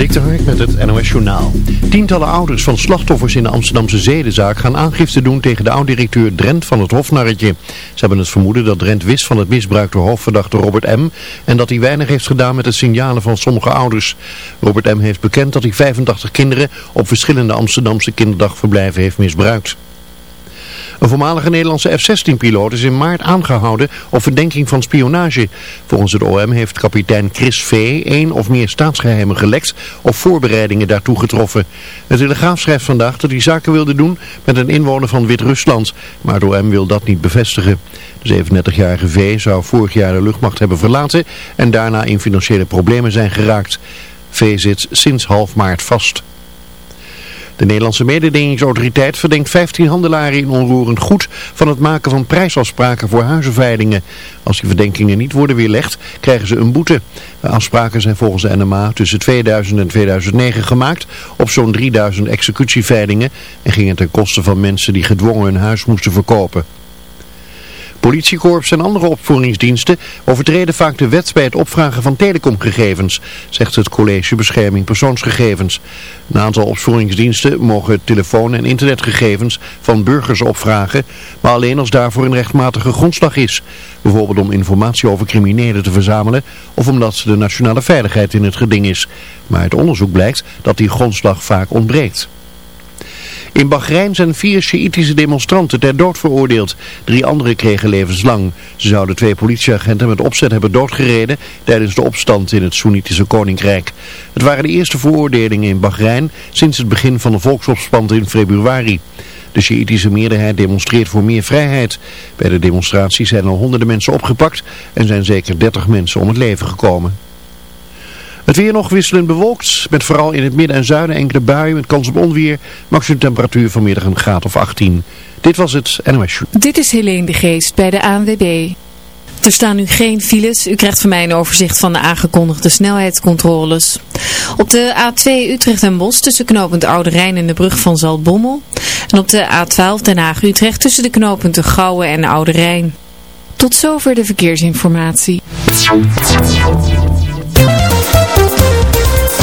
Dik de Hark met het NOS Journaal. Tientallen ouders van slachtoffers in de Amsterdamse zedenzaak gaan aangifte doen tegen de oud-directeur Drent van het Hofnarretje. Ze hebben het vermoeden dat Drent wist van het misbruik door hoofdverdachte Robert M. en dat hij weinig heeft gedaan met het signalen van sommige ouders. Robert M. heeft bekend dat hij 85 kinderen op verschillende Amsterdamse kinderdagverblijven heeft misbruikt. Een voormalige Nederlandse F-16-piloot is in maart aangehouden op verdenking van spionage. Volgens het OM heeft kapitein Chris V. één of meer staatsgeheimen gelekt of voorbereidingen daartoe getroffen. De Telegraaf schrijft vandaag dat hij zaken wilde doen met een inwoner van Wit-Rusland, maar het OM wil dat niet bevestigen. De 37-jarige V. zou vorig jaar de luchtmacht hebben verlaten en daarna in financiële problemen zijn geraakt. V zit sinds half maart vast. De Nederlandse mededingingsautoriteit verdenkt 15 handelaren in onroerend goed van het maken van prijsafspraken voor huizenveilingen. Als die verdenkingen niet worden weerlegd, krijgen ze een boete. De afspraken zijn volgens de NMA tussen 2000 en 2009 gemaakt op zo'n 3000 executieveilingen en gingen ten koste van mensen die gedwongen hun huis moesten verkopen. Politiekorps en andere opvoeringsdiensten overtreden vaak de wet bij het opvragen van telecomgegevens, zegt het College Bescherming Persoonsgegevens. Een aantal opsporingsdiensten mogen telefoon- en internetgegevens van burgers opvragen, maar alleen als daarvoor een rechtmatige grondslag is. Bijvoorbeeld om informatie over criminelen te verzamelen of omdat de nationale veiligheid in het geding is. Maar uit onderzoek blijkt dat die grondslag vaak ontbreekt. In Bahrein zijn vier Sjiitische demonstranten ter dood veroordeeld. Drie anderen kregen levenslang. Ze zouden twee politieagenten met opzet hebben doodgereden tijdens de opstand in het Soenitische koninkrijk. Het waren de eerste veroordelingen in Bahrein sinds het begin van de volksopstand in februari. De Sjiitische meerderheid demonstreert voor meer vrijheid. Bij de demonstratie zijn al honderden mensen opgepakt en zijn zeker 30 mensen om het leven gekomen. Het weer nog wisselend bewolkt, met vooral in het midden en zuiden enkele buien met kans op onweer. Maximum temperatuur vanmiddag een graad of 18. Dit was het NOS. Dit is Helene de Geest bij de ANWB. Er staan nu geen files. U krijgt van mij een overzicht van de aangekondigde snelheidscontroles. Op de A2 Utrecht en Bos tussen knooppunt Oude Rijn en de brug van Zaltbommel. En op de A12 Den Haag Utrecht tussen de knooppunten Gouwen en Oude Rijn. Tot zover de verkeersinformatie.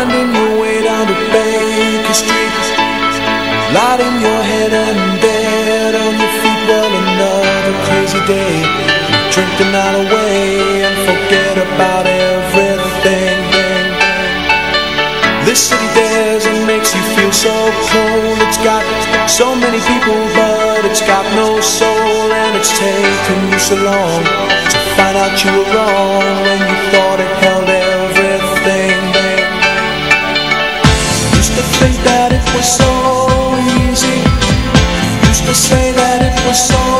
Finding your way down to Baker Street. Light in your head and in bed On your feet, well, another crazy day. Drink the night away and forget about everything. This city dares and makes you feel so cold It's got so many people but it's got no soul And it's taken you so long to find out you were wrong When you thought it helped. was so easy. Used to say that it was so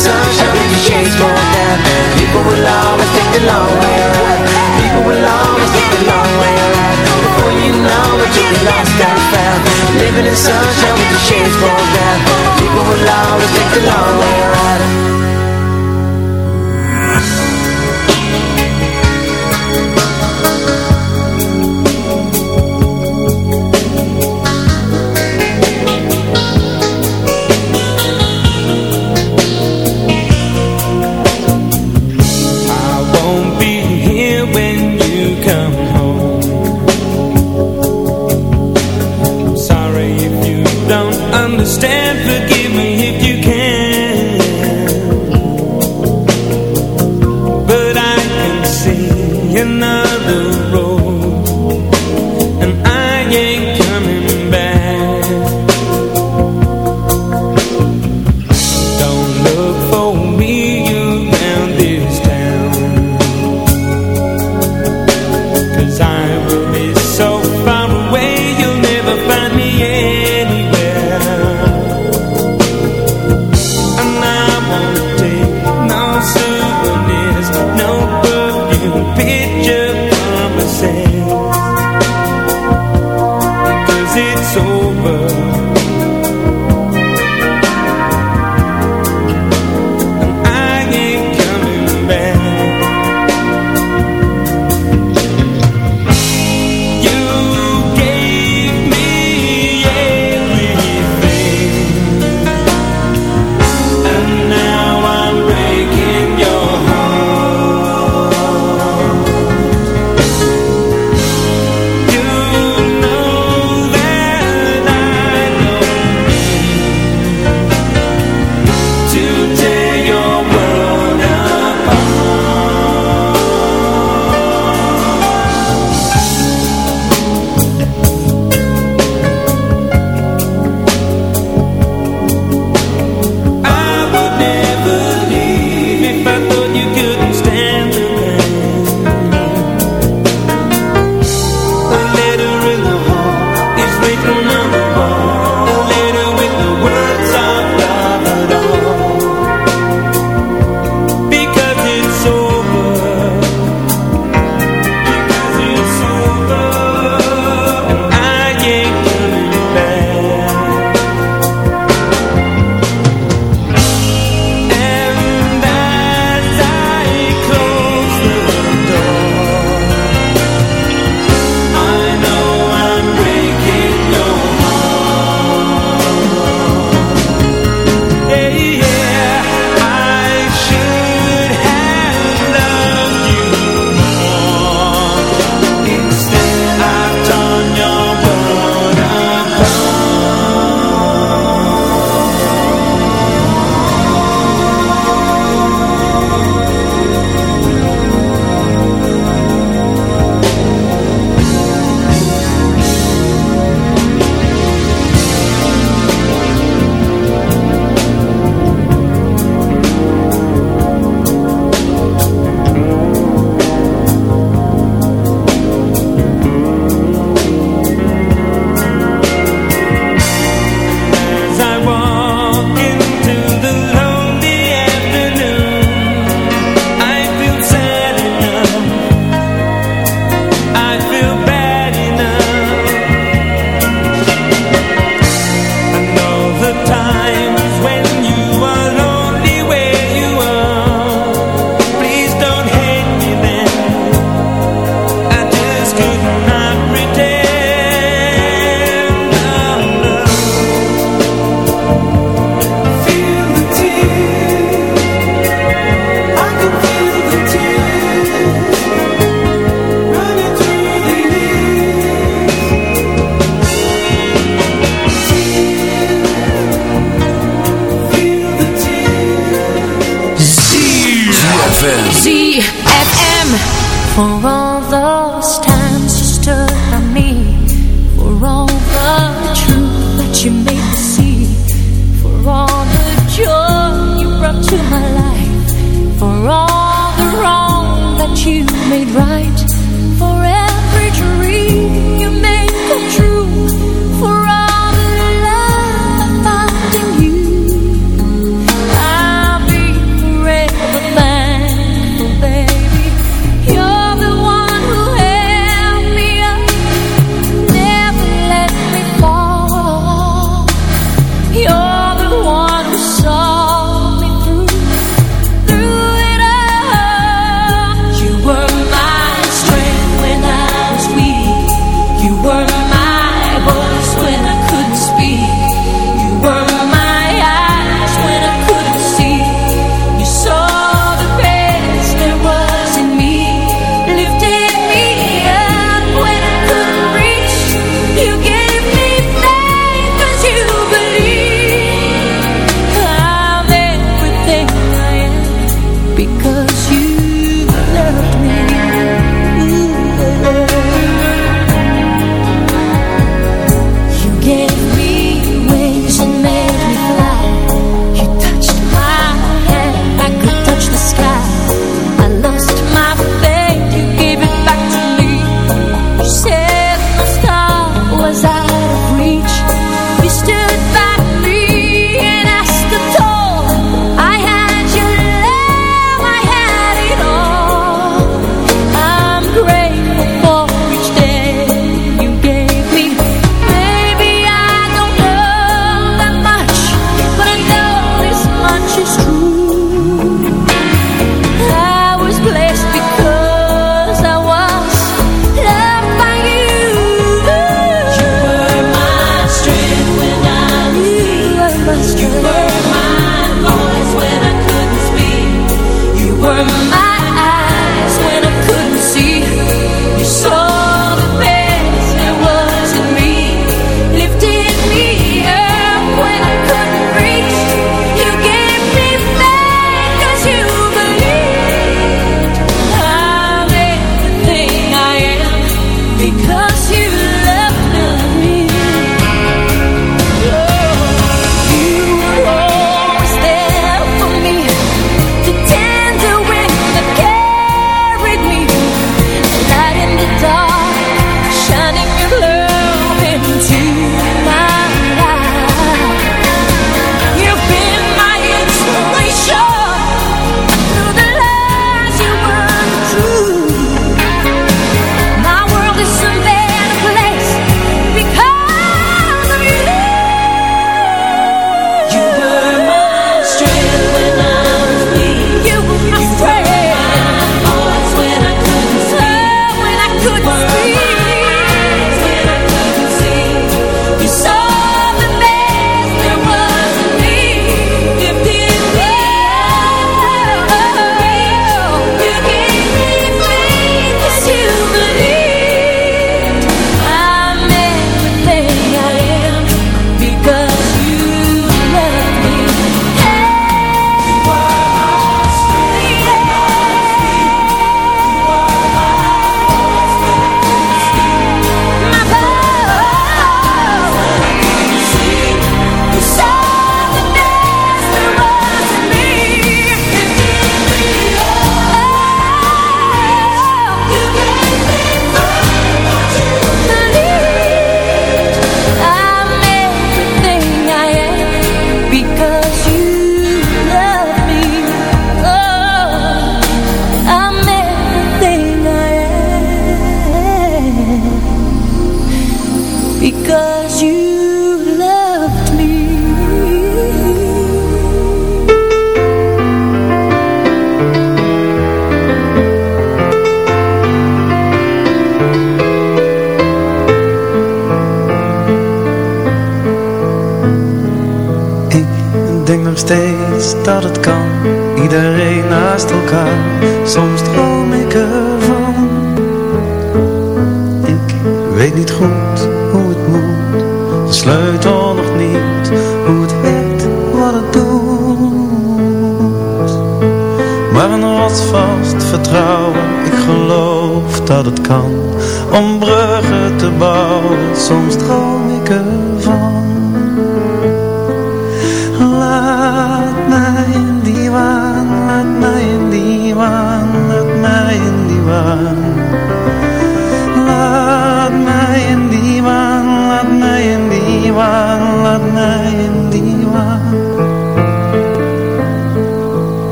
sunshine in the shades fall down. People will always take the long way. Around People will always take the long way. Around Before you know it, you'll be lost and found. Living in sunshine with the shades fall down. People will always take the long way. around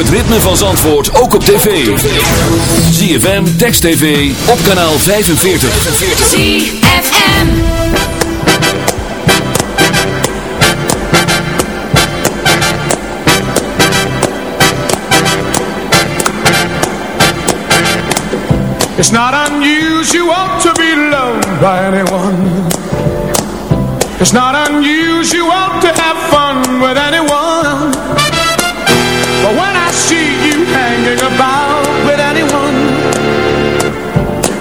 het ritme van Zandvoort ook op tv. ZFM, Text TV, op kanaal 45. ZFM. It's not unusual to be loved by anyone. It's not unusual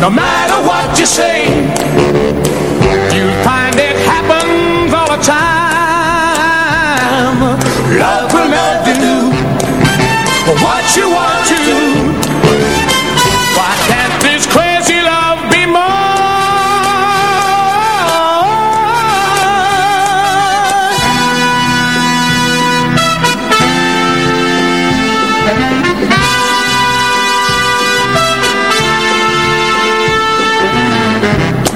No matter what you say, you'll find it happens all the time. Love will never do what you want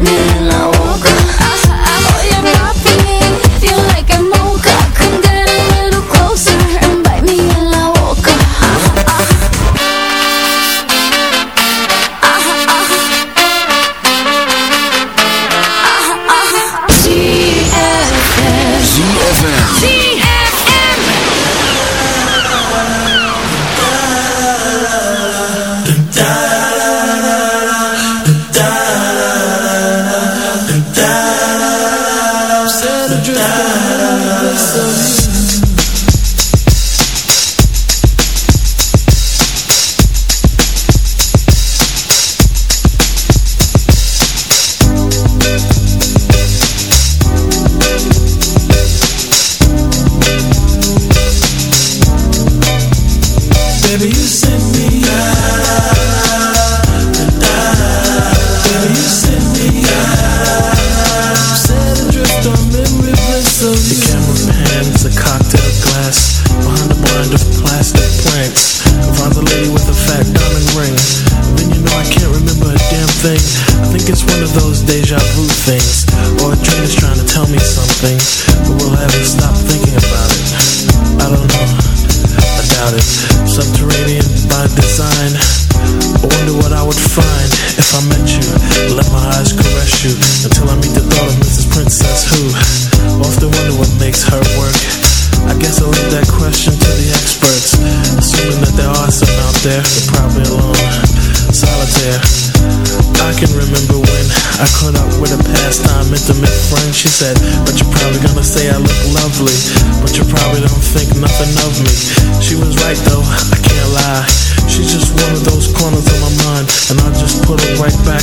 me. of me She was right though, I can't lie. She's just one of those corners of my mind And I just put her right back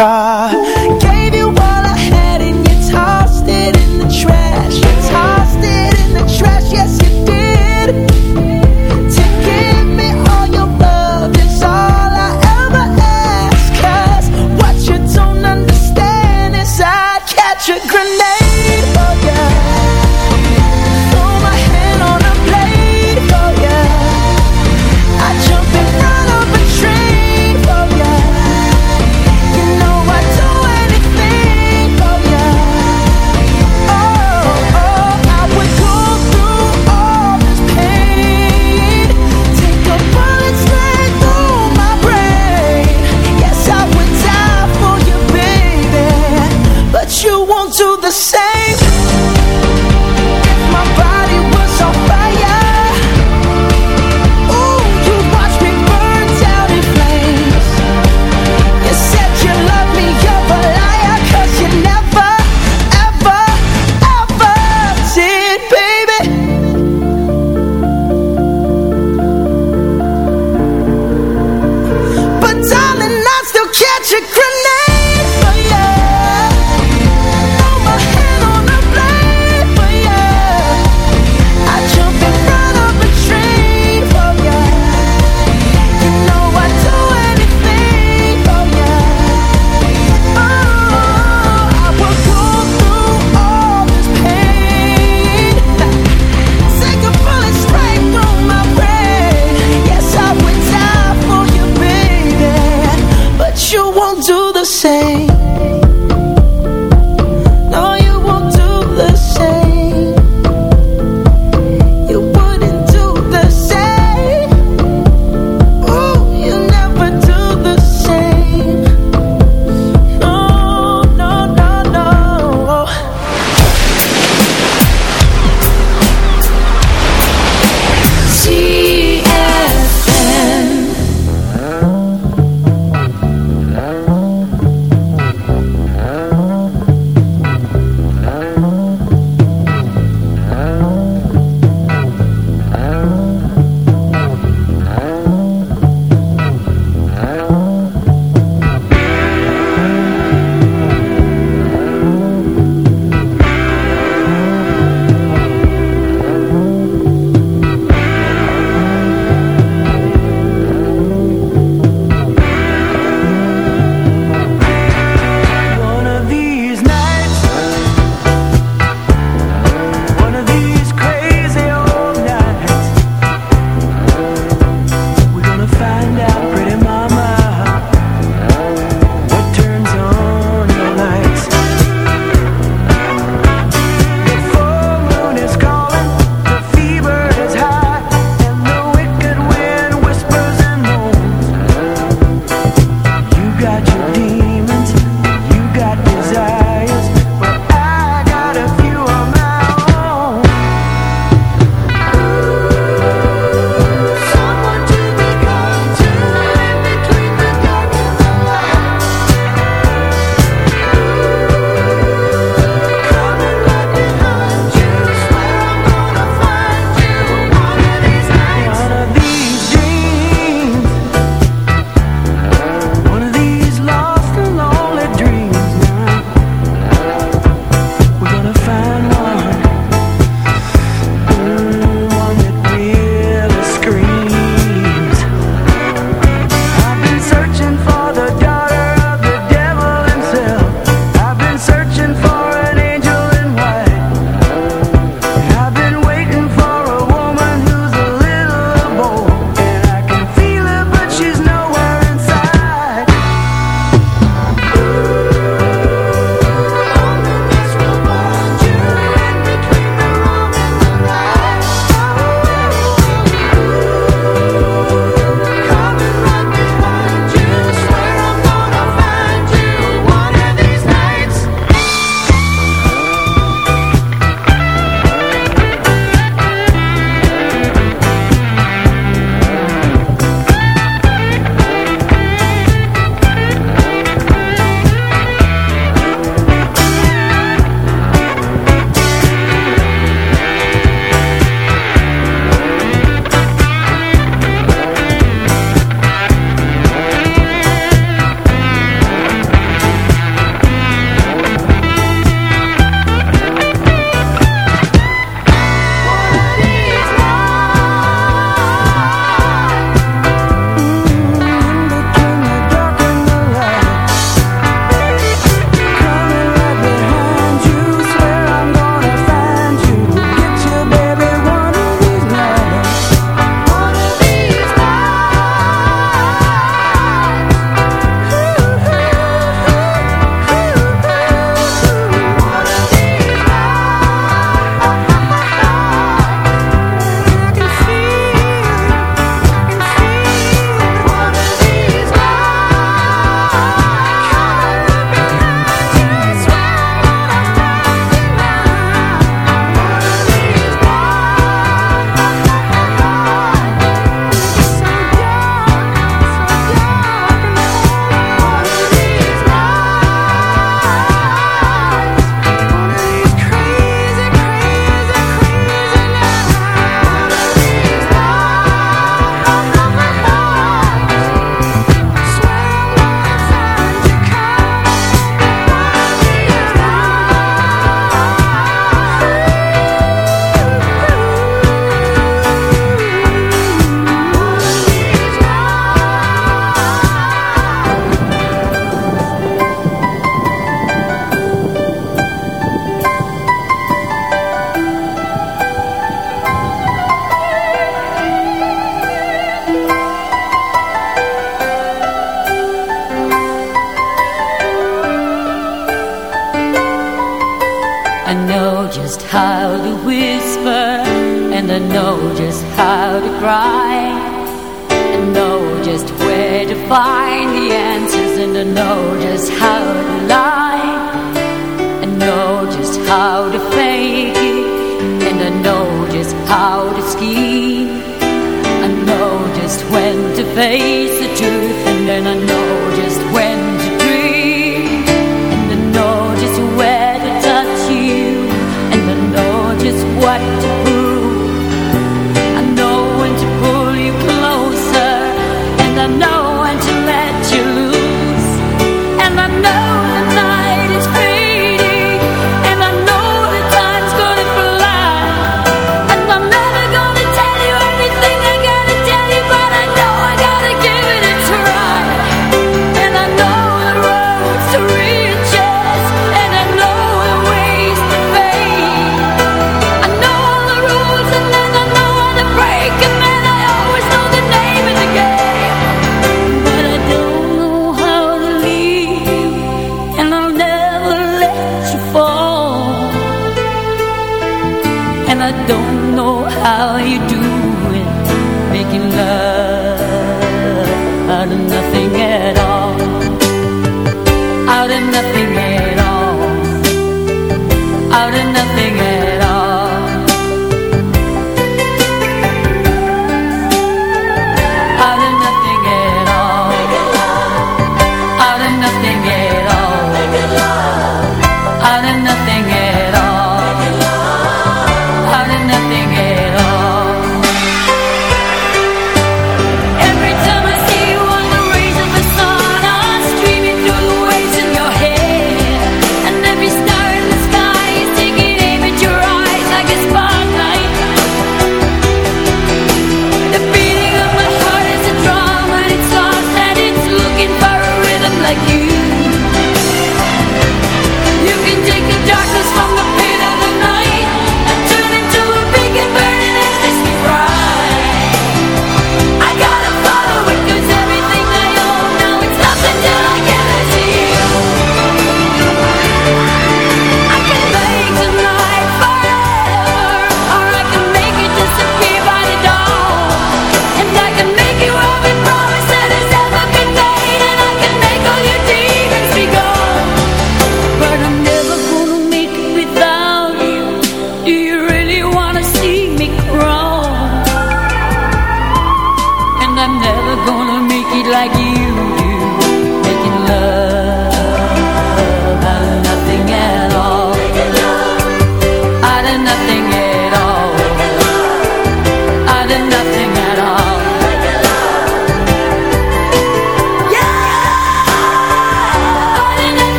car